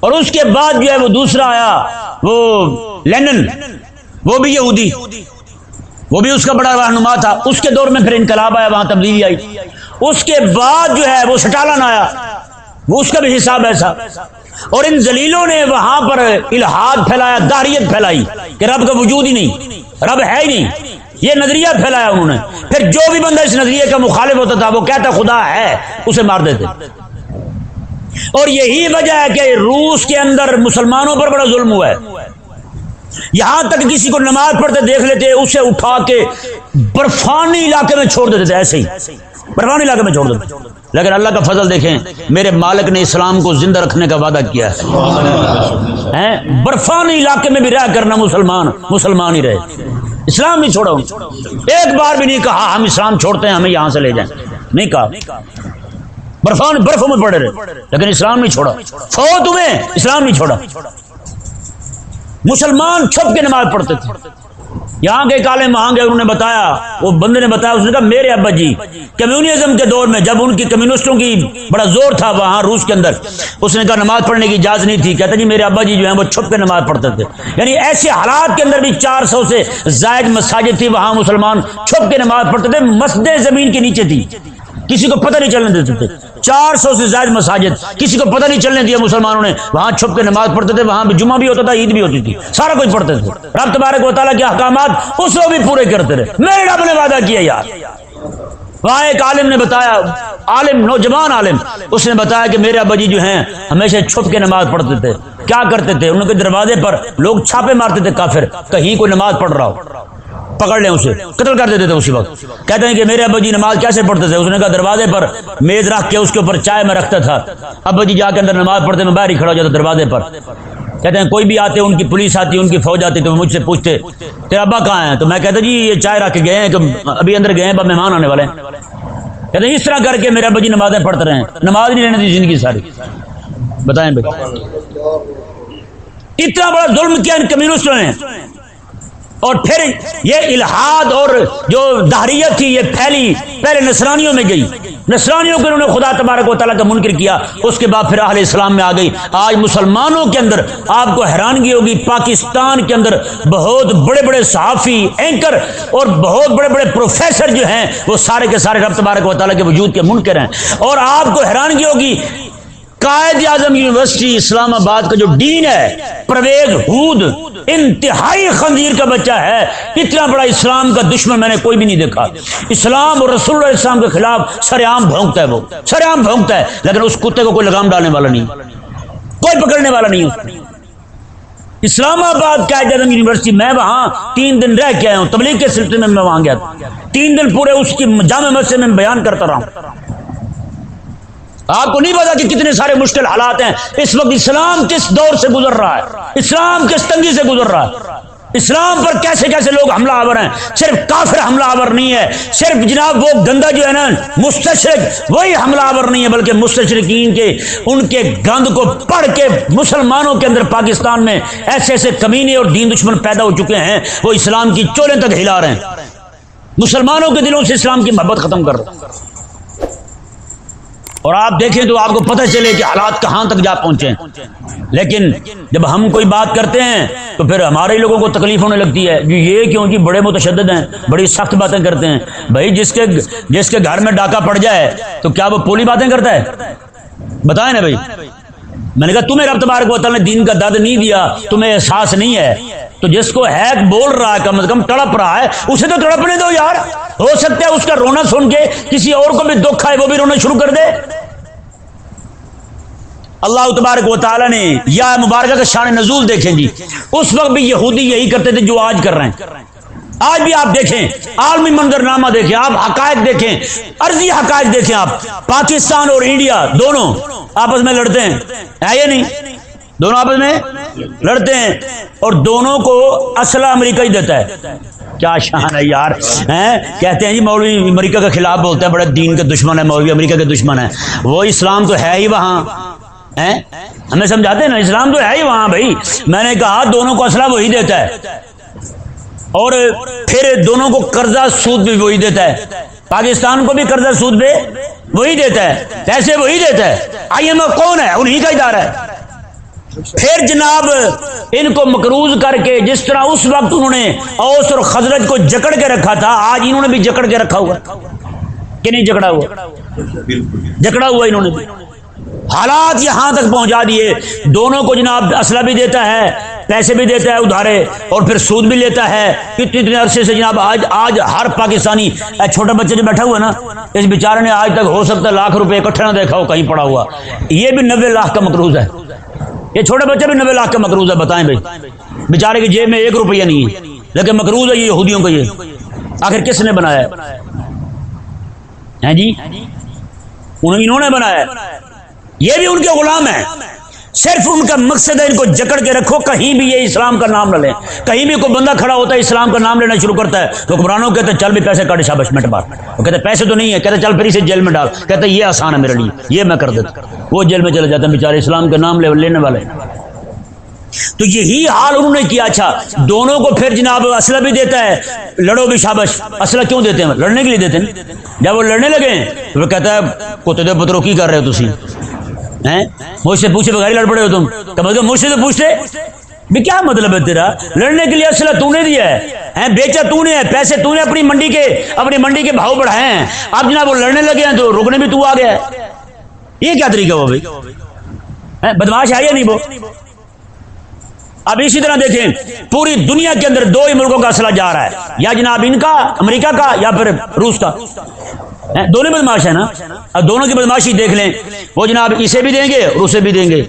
Speaker 1: اور اس کے بعد جو ہے وہ دوسرا آیا، وہ لینن، وہ بھی یہودی۔ وہ بھی اس کا بڑا رہنما تھا۔ اس کے دور میں پھر انقلاب آیا، وہاں تبدیلی آئی۔ اس کے بعد جو ہے وہ سٹالن آیا۔ وہ اس کا بھی حساب ایسا اور ان زلیلوں نے وہاں پر الحاد پھیلایا، داریت پھیلائی کہ رب کا وجود ہی نہیں، رب ہے ہی نہیں، یہ نظریہ پھیلایا انہوں نے۔ پھر جو بھی بندہ اس نظریے کا مخالف ہوتا تھا، وہ کہتا خدا ہے، اسے مار دیتے۔ اور یہی وجہ ہے کہ روس کے اندر مسلمانوں پر بڑا ظلم ہوا ہے۔ یہاں تک کسی کو نماز پڑھتے دیکھ لیتے، اسے اٹھا کے برفانی علاقے میں چھوڑ دیتے تھے، ایسے ہی۔ برفانی علاقے میں چھوڑ دو لیکن اللہ کا فضل دیکھیں، میرے مالک نے اسلام کو زندہ رکھنے کا وعدہ کیا ہے۔ برفانی علاقے میں بھی رہ کرنا مسلمان مسلمان ہی رہے۔ اسلام نہیں چھوڑا ایک بار بھی نہیں کہا ہاں، ہم اسلام چھوڑتے ہیں، ہمیں یہاں سے لے جائیں۔ نہیں کہا۔ برفان برفوں میں پڑے رہے۔ لیکن اسلام نہیں چھوڑا۔ فو تمہیں اسلام نہیں چھوڑا۔ مسلمان چھپ کے نماز پڑھتے تھے۔ یہاں کے کالے مہانگے گئے انہوں نے بتایا، وہ بندے نے بتایا، اس نے کہا، میرے ابا جی کمیونزم کے دور میں جب ان کی کمیونسٹوں کی بڑا زور تھا وہاں روس کے اندر، اس نے کہا، نماز پڑھنے کی اجازت نہیں تھی۔ کہتا جی میرے ابا جی جو ہیں، وہ چھپ کے نماز پڑھتے تھے۔ یعنی ایسے حالات کے اندر بھی چار سو سے زائد مساجد تھی، وہاں مسلمان چھپ کے نماز پڑھتے تھے۔ مسجد زمین کے نیچے تھی کسی کو پتہ نہیں چلنے دیتے تھے۔ چار سو سے زائد مساجد کسی کو پتہ نہیں چلنے دیا مسلمانوں نے۔ وہاں چھپ کے نماز پڑھتے تھے، وہاں بھی جمعہ بھی ہوتا تھا، عید بھی ہوتی تھی۔ سارا کچھ پڑھتے تھے۔ رب تبارک و تعالیٰ کے احکامات اس کو بھی پورے کرتے رہے۔ میرے رب نے وعدہ کیا یار۔ وہاں ایک عالم نے بتایا، عالم، نوجوان عالم، اس نے بتایا کہ میرے ابا جی جو ہیں، ہمیشہ چھپ کے نماز پڑھتے تھے۔ کیا کرتے تھے؟ ان کے دروازے پر لوگ چھاپے مارتے تھے، کافر، کہیں کوئی نماز پڑھ رہا ہو۔ پکڑ لیں اسے، قتل کر دیتے تھے اسی وقت۔ کہتے ہیں کہ میرے ابا جی نماز کیسے پڑھتے تھے؟ اس نے کہا دروازے پر میز رکھ کے اس کے اوپر چائے میں رکھتا تھا۔ ابا جی جا کے اندر نماز پڑھتے میں باہر ہی کھڑا ہو جاتا دروازے پر۔ کہتے ہیں کوئی بھی آتے، ان کی پولیس آتی، ان کی فوج آتی تو مجھ سے پوچھتے، تیرے ابا کہاں ہیں؟ تو میں کہتا جی یہ چائے رکھ کے گئے ہیں کہ ابھی اندر گئے ہیں مہمان آنے والے کہتے ہیں، اس طرح کر کے میرے ابا جی نمازیں پڑھتے رہے نماز نہیں رہنے دی زندگی ساری۔ بتائیں بھائی۔ اتنا بڑا ظلم کیا ان کمیونسٹوں نے؟ اور پھر یہ الحاد اور جو دہریت تھی یہ پھیلی، پہلے نصرانیوں میں گئی۔ نصرانیوں کو انہوں نے خدا تبارک و تعالیٰ کا منکر کیا۔ اس کے بعد پھر اہل اسلام میں آ گئی۔ آج مسلمانوں کے اندر آپ کو حیرانگی ہوگی، پاکستان کے اندر بہت بڑے بڑے صحافی، اینکر اور بہت بڑے بڑے پروفیسر جو ہیں، وہ سارے کے سارے رب تبارک و تعالیٰ کے وجود کے منکر ہیں۔ اور آپ کو حیرانگی ہوگی قائد اعظم یونیورسٹی اسلام آباد کا جو ڈین ہے، پرویز ہود، انتہائی خنزیر کا بچہ ہے، اتنا بڑا اسلام کا دشمن میں نے کوئی بھی نہیں دیکھا۔ اسلام اور رسول اللہ اسلام کے خلاف سر عام بھونکتا ہے وہ۔ سر عام بھونکتا ہے، لیکن اس کتے کو کوئی لگام ڈالنے والا نہیں۔ کوئی پکڑنے والا نہیں۔ اسلام آباد کا یونیورسٹی، میں وہاں تین دن رہ کے آیا ہوں۔ تبلیغ کے سلسلے میں میں وہاں گیا۔ تین دن پورے اس کی جامع مسجد میں بیان کرتا رہا ہوں۔ آپ کو نہیں پتا کہ کتنے سارے مشکل حالات ہیں۔ اس وقت اسلام کس دور سے گزر رہا ہے؟ اسلام کس تنگی سے گزر رہا ہے؟ اسلام پر کیسے کیسے لوگ حملہ آور ہیں؟ صرف کافر حملہ آور نہیں ہے۔ صرف جناب وہ گندا جو ہے نا، مستشرق، وہی حملہ آور نہیں ہے، بلکہ مستشرقین کے، ان کے گند کو پڑھ کے مسلمانوں کے اندر پاکستان میں ایسے ایسے کمینے اور دین دشمن پیدا ہو چکے ہیں۔ وہ اسلام کی چولے تک ہلا رہے ہیں۔ مسلمانوں کے دلوں سے اسلام کی محبت ختم کر رہے ہیں اور آپ دیکھیں تو آپ کو پتہ چلے کہ حالات کہاں تک جا پہنچے لیکن جب ہم کوئی بات کرتے ہیں تو پھر ہمارے لوگوں کو تکلیف ہونے لگتی ہے۔ یہ کیوں جی بڑے متشدد ہیں، بڑی سخت باتیں کرتے ہیں۔ بھائی، جس کے جس کے گھر میں ڈاکہ پڑ جائے تو کیا وہ پولی باتیں کرتا ہے؟ بتائیں نا بھائی۔ میں نے کہا، تمہیں رب تبارک و تعالیٰ نے دین کا دد نہیں دیا، تمہیں احساس نہیں ہے۔ تو جس کو ہیک بول رہا ہے، کم از کم تڑپ رہا ہے، اسے تو تڑپنے دو یار۔ ہو سکتا ہے اس کا رونا سن کے کسی اور کو بھی دکھ آئے، وہ بھی رونا شروع کر دے۔ اللہ تبارک و تعالیٰ نے یا مبارکہ کا شان نزول دیکھیں جی۔ اس وقت بھی یہودی یہی کرتے تھے جو آج کر رہے ہیں۔ آج بھی آپ دیکھیں، عالمی منظر نامہ دیکھیں، آپ حقائق دیکھیں، عرضی حقائق دیکھیں آپ، پاکستان اور انڈیا دونوں آپس میں لڑتے ہیں، ہے یا نہیں؟ دونوں آپس میں لڑتے ہیں اور دونوں کو اسلحہ امریکہ ہی دیتا ہے۔ کیا شان ہے یار کہتے ہیں جی مولوی امریکہ کے خلاف بولتے ہیں، بڑے دین کے دشمن ہے مولوی امریکہ کے دشمن ہے وہ اسلام تو ہے ہی وہاں ہمیں سمجھاتے ہیں نا، اسلام تو ہے ہی وہاں بھائی۔ میں نے کہا دونوں کو اسلحہ وہی دیتا ہے۔ اور پھر دونوں کو قرضہ سود بھی وہی دیتا ہے۔ پاکستان کو بھی قرضہ سود بھی وہی دیتا ہے۔ پیسے وہی دیتا ہے۔ آئی ایم ایف کون ہے؟ انہی کا ادارہ ہے۔ پھر جناب ان کو مکروز کر کے جس طرح اس وقت انہوں نے اوس اور خزرت کو جکڑ کے رکھا تھا آج انہوں نے بھی جکڑ کے رکھا ہوا کہ نہیں جکڑا ہوا؟ جکڑا ہوا انہوں نے حالات یہاں تک پہنچا دیے۔ دونوں کو جناب اسلحہ بھی دیتا ہے، پیسے بھی دیتا ہے ادھارے، اور پھر سود بھی لیتا ہے۔ اتنے اتنے عرصے سے جناب آج آج ہر پاکستانی چھوٹا بچہ جو بیٹھا ہوا نا، اس بیچارے نے آج تک ہو سکتا ہے لاکھ روپے اکٹھا نہ دیکھا ہو، کہیں پڑا ہوا۔ یہ بھی نبے لاکھ کا مقروض ہے۔ یہ چھوٹے بچے بھی نبے لاکھ کا مقروض ہے، بتائیں بھائی۔ بیچارے کی جیب میں ایک روپیہ نہیں ہے، لیکن مقروض ہے یہ یہودیوں کا یہ۔ آخر کس نے بنایا؟ ہیں جی؟ انہوں نے بنایا۔ یہ بھی ان کے غلام ہیں۔ صرف ان کا مقصد ہے ان کو جکڑ کے رکھو، کہیں بھی یہ اسلام کا نام نہ لیں۔ کہیں بھی کوئی بندہ کھڑا ہوتا ہے، اسلام کا نام لینا شروع کرتا ہے۔ حکمرانوں کہتے ہیں، چل بھی پیسے کاٹے شابش مٹ بار وہ کہتے ہیں، پیسے تو نہیں ہے کہتے چل پھر اسے جیل میں ڈال۔ کہتے ہیں، یہ آسان ہے میرے لیے، یہ میں کر دیتا وہ جیل میں چلے جاتے ہیں، بیچارے اسلام کا نام لینے والے۔ تو یہی حال انہوں نے کیا۔ اچھا دونوں کو پھر جناب اسلحہ بھی دیتا ہے، لڑو بھی شابش۔ اسلحہ کیوں دیتے ہیں؟ لڑنے کے لیے دیتے ہیں۔ جب وہ لڑنے لگے، وہ کہتا ہے، کتے پترو کی کر رہے ہو تھی مجھ سے پوچھے بغیر لڑ پڑے ہو تم۔ کم از کم مجھ سے تو پوچھتے بھی کیا مطلب ہے تیرا؟ لڑنے کے لیے اسلحہ تو نے دیا ہے۔ بیچا تو نے پیسے تو نے اپنی منڈی کے اپنی منڈی کے بھاؤ بڑھائے ہیں۔ اب جناب وہ لڑنے لگے ہیں تو رکنے بھی تو آ گیا یہ کیا طریقہ وہ بھائی؟ بدماش ہے یا نہیں وہ؟ اب اسی طرح دیکھیں، پوری دنیا کے اندر دو ہی ملکوں کا اسلحہ جا رہا ہے۔ یا جناب ان کا، امریکہ کا، یا پھر روس کا۔ دونوں بدماش ہے نا؟ اب دونوں کی بدماشی دیکھ لیں۔ وہ جناب اسے بھی دیں گے اور اسے بھی دیں گے۔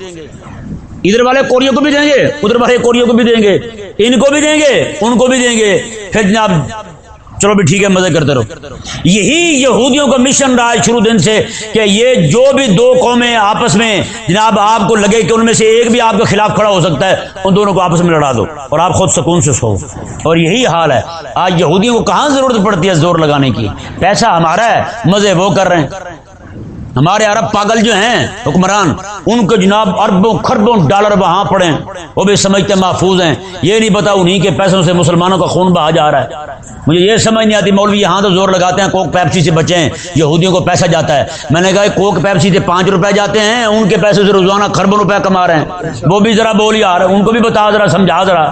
Speaker 1: ادھر والے کوریوں کو بھی دیں گے، ادھر والے کوریوں کو بھی دیں گے۔ ان کو بھی دیں گے، ان کو بھی دیں گے۔ پھر جناب چلو بھی ٹھیک ہے، مزے کرتے رہو۔ یہی یہودیوں کا مشن رہا ہے شروع دن سے کہ یہ جو بھی دو قومیں آپس میں، جناب آپ کو لگے کہ ان میں سے ایک بھی آپ کے خلاف کھڑا ہو سکتا ہے، ان دونوں کو آپس میں لڑا دو اور آپ خود سکون سے سو۔ اور یہی حال ہے۔ آج یہودیوں کو کہاں ضرورت پڑتی ہے زور لگانے کی؟ پیسہ ہمارا ہے، مزے وہ کر رہے ہیں۔ ہمارے عرب پاگل جو ہیں، حکمران، ان کو جناب اربوں خربوں ڈالر وہاں پڑے وہ بھی سمجھتے محفوظ ہیں۔ یہ نہیں پتا انہیں کے پیسوں سے مسلمانوں کا خون بہا جا رہا ہے۔ مجھے یہ سمجھ نہیں آتی، مولوی یہاں تو زور لگاتے ہیں، کوک پیپسی سے بچے یہودیوں کو پیسہ جاتا ہے۔ میں نے کہا، کوک پیپسی سے پانچ روپے جاتے ہیں، ان کے پیسے سے روزانہ خربوں روپے کما رہے ہیں۔ وہ بھی ذرا بول یار ان کو بھی بتا ذرا، سمجھا ذرا۔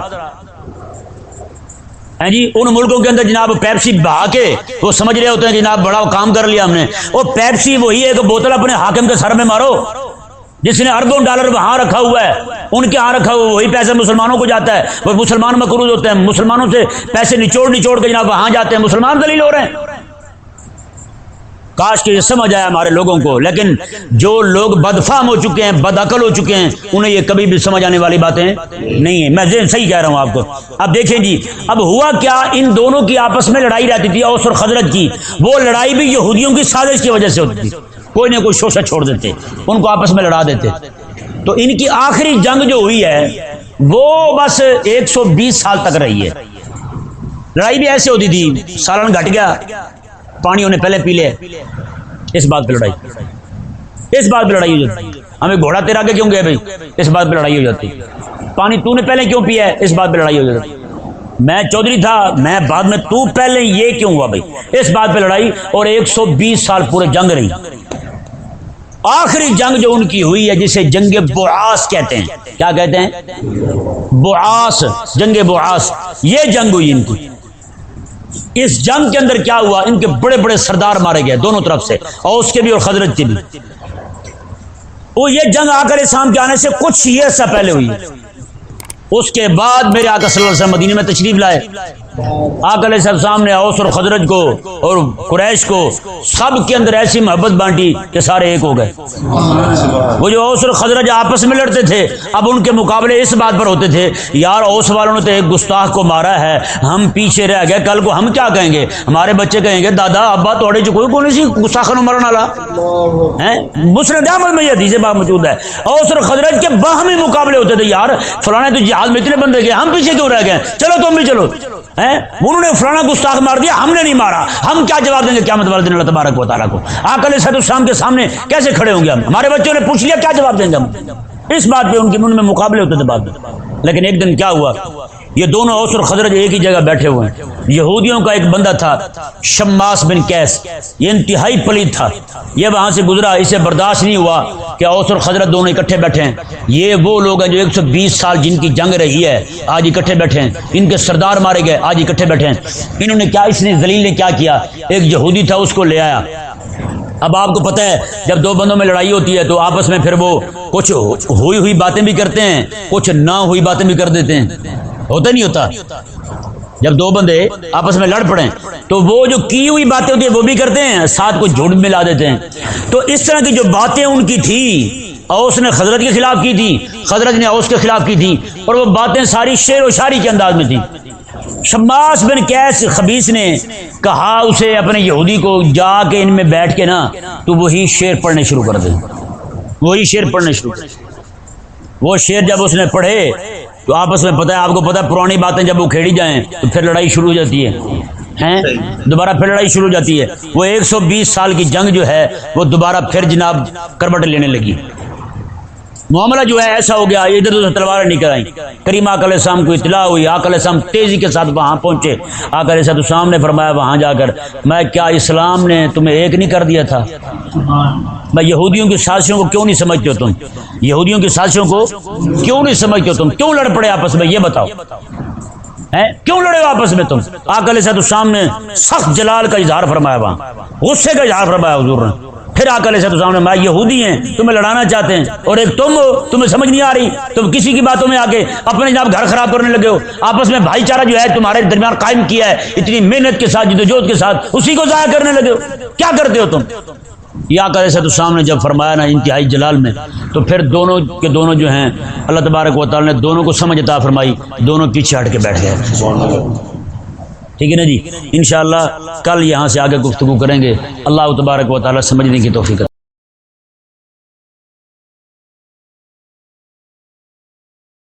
Speaker 1: ہاں جی ان ملکوں کے اندر جناب پیپسی بہا کے وہ سمجھ رہے ہوتے ہیں جناب بڑا کام کر لیا ہم نے۔ وہ پیپسی وہی ایک بوتل اپنے حاکم کے سر میں مارو۔ جس نے اربوں ڈالر وہاں رکھا ہوا ہے، ان کے ہاں رکھا ہوا وہی پیسے مسلمانوں کو جاتا ہے۔ وہ مسلمان مقروض ہوتے ہیں، مسلمانوں سے پیسے نچوڑ نچوڑ کے جناب وہاں جاتے ہیں۔ مسلمان دلیل ہو رہے ہیں۔ کاش کے یہ سمجھ آیا ہمارے لوگوں کو، لیکن جو لوگ بدفام ہو چکے ہیں بد عقل ہو چکے ہیں، انہیں یہ کبھی بھی سمجھ آنے والی باتیں نہیں ہیں۔ میں صحیح کہہ رہا ہوں آپ کو۔ اب دیکھیں جی اب ہوا کیا ان دونوں کی آپس میں لڑائی رہتی تھی، اوس اور خضرت کی؟ وہ لڑائی بھی یہودیوں کی سازش کی وجہ سے ہوتی تھی۔ کوئی نہ کوئی شوشہ چھوڑ دیتے، ان کو آپس میں لڑا دیتے۔ تو ان کی آخری جنگ جو ہوئی ہے، وہ بس ایک سو بیس سال تک رہی ہے۔ لڑائی بھی ایسے ہوتی تھی، سالن گھٹ گیا۔ پانی انہیں پہلے پی لے اس بات پہ لڑائی۔ اس بات پہ لڑائی ہو جاتی۔ ہمیں گھوڑا تیرا کے کیوں گئے بھائی؟ اس بات پہ لڑائی ہو جاتی۔ پانی تو نے پہلے کیوں پیا ہے؟ اس بات پہ لڑائی ہو جاتی۔ میں چودھری تھا، میں بعد میں تو پہلے یہ کیوں ہوا بھائی؟ اس بات پہ لڑائی اور ایک سو بیس سال پورے جنگ رہی۔ آخری جنگ جو ان کی ہوئی ہے، جسے جنگ بواس کہتے ہیں۔ کیا کہتے ہیں؟ بواس جنگ بواس یہ جنگ ہوئی ان کی۔ اس جنگ کے اندر کیا ہوا؟ ان کے بڑے بڑے سردار مارے گئے دونوں طرف سے، اور اس کے بھی اور خدرت کے بھی۔ وہ یہ جنگ آ کر اسلام کے آنے سے کچھ ہی عرصہ پہلے ہوئی۔ اس کے بعد میرے آقا صلی اللہ علیہ وسلم مدینے میں تشریف لائے۔ آک علیہ السلام نے اوس اور خدرج کو اور قریش کو۔ سب کے اندر ایسی محبت بانٹی کہ سارے ایک ہو گئے۔ وہ جو اوس اور خدرج آپس میں لڑتے تھے، اب ان کے مقابلے اس بات پر ہوتے تھے، یار اوس والوں نے تو ایک گستاخ کو مارا ہے، ہم پیچھے رہ گئے، کل کو ہم کیا کہیں گے؟ ہمارے بچے کہیں گے، دادا، ابا، توڑے جو کوئی کون سی گستاخ مرن والا؟ مسلم احمد میں یہ حدیث بات موجود ہے۔ اوس اور خدرج کے باہمی مقابلے ہوتے تھے، یار، فلاں تو جہاز میں اتنے بندے گئے ہم پیچھے کیوں رہ گئے؟ چلو تم بھی چلو۔ انہوں نے فلانا گستاخ مار دیا، ہم نے نہیں مارا۔ ہم کیا جواب دیں گے؟ قیامت والے دن اللہ تبارک و تعالیٰ کو۔ آکل صد السلام کے سامنے کیسے کھڑے ہوں گے ہم؟ ہمارے بچوں نے پوچھ لیا، کیا جواب دیں گے ہم؟ اس بات پہ ان کے من میں مقابلے ہوتے تھے بات میں۔ لیکن ایک دن کیا ہوا؟ یہ دونوں اوسر خدرج ایک ہی جگہ بیٹھے ہوئے ہیں۔ یہودیوں کا ایک بندہ تھا، شماس بن کیس یہ انتہائی پلید تھا۔ یہ وہاں سے گزرا۔ اسے برداشت نہیں ہوا کہ اوسر خدرت دونوں اکٹھے بیٹھے ہیں۔ یہ وہ لوگ ہیں جو ایک سو بیس سال جن کی جنگ رہی ہے، آج اکٹھے بیٹھے ہیں۔ ان کے سردار مارے گئے، آج اکٹھے بیٹھے ہیں۔ انہوں نے کیا، اس نے زلیل نے کیا کیا؟ ایک یہودی تھا، اس کو لے آیا۔ اب آپ کو پتہ ہے، جب دو بندوں میں لڑائی ہوتی ہے تو آپس میں پھر وہ کچھ ہوئی ہوئی باتیں بھی کرتے ہیں، کچھ نہ ہوئی باتیں بھی کر دیتے ہیں۔ ہوتا نہیں ہوتا؟ جب دو بندے آپس میں لڑ پڑے تو وہ جو کی ہوئی باتیں ہوتی ہیں، وہ بھی کرتے ہیں، ساتھ کو جھوٹ ملا دیتے ہیں۔ تو اس طرح کی جو باتیں ان کی تھی، اوس نے خضرت کے خلاف کی تھی، خضرت نے اوس کے خلاف کی تھی، اور وہ باتیں ساری شیر و شاری کے انداز میں تھی شماس بن کیس خبیص نے کہا اسے اپنے یہودی کو جا کے ان میں بیٹھ کے نا، تو وہی شعر پڑھنے شروع کر دے۔ وہی شعر پڑھنے شروع۔ کر دے وہ شعر جب اس نے پڑھے، تو آپس میں پتہ ہے، آپ کو پتہ ہے، پرانی باتیں جب وہ کھیڑی جائیں، تو پھر لڑائی شروع ہو جاتی ہے۔ ہیں؟ دوبارہ پھر لڑائی شروع ہو جاتی ہے۔ وہ ایک سو بیس سال کی جنگ جو ہے، وہ دوبارہ پھر جناب کروٹ لینے لگی۔ معاملہ جو ہے ایسا ہو گیا ادھر ادھر تلواریں نکل آئیں۔ کریم آک علیہ السلام کو اطلاع ہوئی آک علیہ السلام تیزی کے ساتھ وہاں پہنچے۔ آک علیہ السلام نے فرمایا، وہاں جا کر، میں کیا اسلام نے تمہیں ایک نہیں کر دیا تھا؟ میں یہودیوں کی سازشوں کو کیوں نہیں سمجھتے ہو تم؟ یہودیوں کی سازشوں کو کیوں نہیں سمجھتے ہو تم؟ کیوں لڑ پڑے آپس میں؟ یہ بتاؤ۔ کیوں لڑے ہو آپس میں تم؟ آک علیہ السلام نے سخت جلال کا اظہار فرمایا وہاں۔ غصے کا اظہار فرمایا حضور نے۔ پھر آ کر سامنے میں یہودی ہیں، تمہیں لڑانا چاہتے ہیں، اور ایک تم ہو، تمہیں سمجھ نہیں آ رہی، تم کسی کی باتوں میں آ کے اپنے جناب گھر خراب کرنے لگے ہو، آپس میں بھائی چارہ جو ہے تمہارے درمیان قائم کیا ہے، اتنی محنت کے ساتھ جدوجہد کے ساتھ، اسی کو ضائع کرنے لگے ہو۔ کیا کرتے ہو تم؟ یا کر ایسا تو سامنے جب فرمایا نا انتہائی جلال میں، تو پھر دونوں کے دونوں جو ہیں، اللہ تبارک و تعالیٰ نے دونوں کو سمجھ عطا فرمائی، دونوں پیچھے ہٹ کے بیٹھ گئے۔ ٹھیک ہے نا جی؟ انشاءاللہ کل یہاں سے آگے گفتگو کریں گے۔ اللہ تبارک و تعالیٰ سمجھنے کی توفیق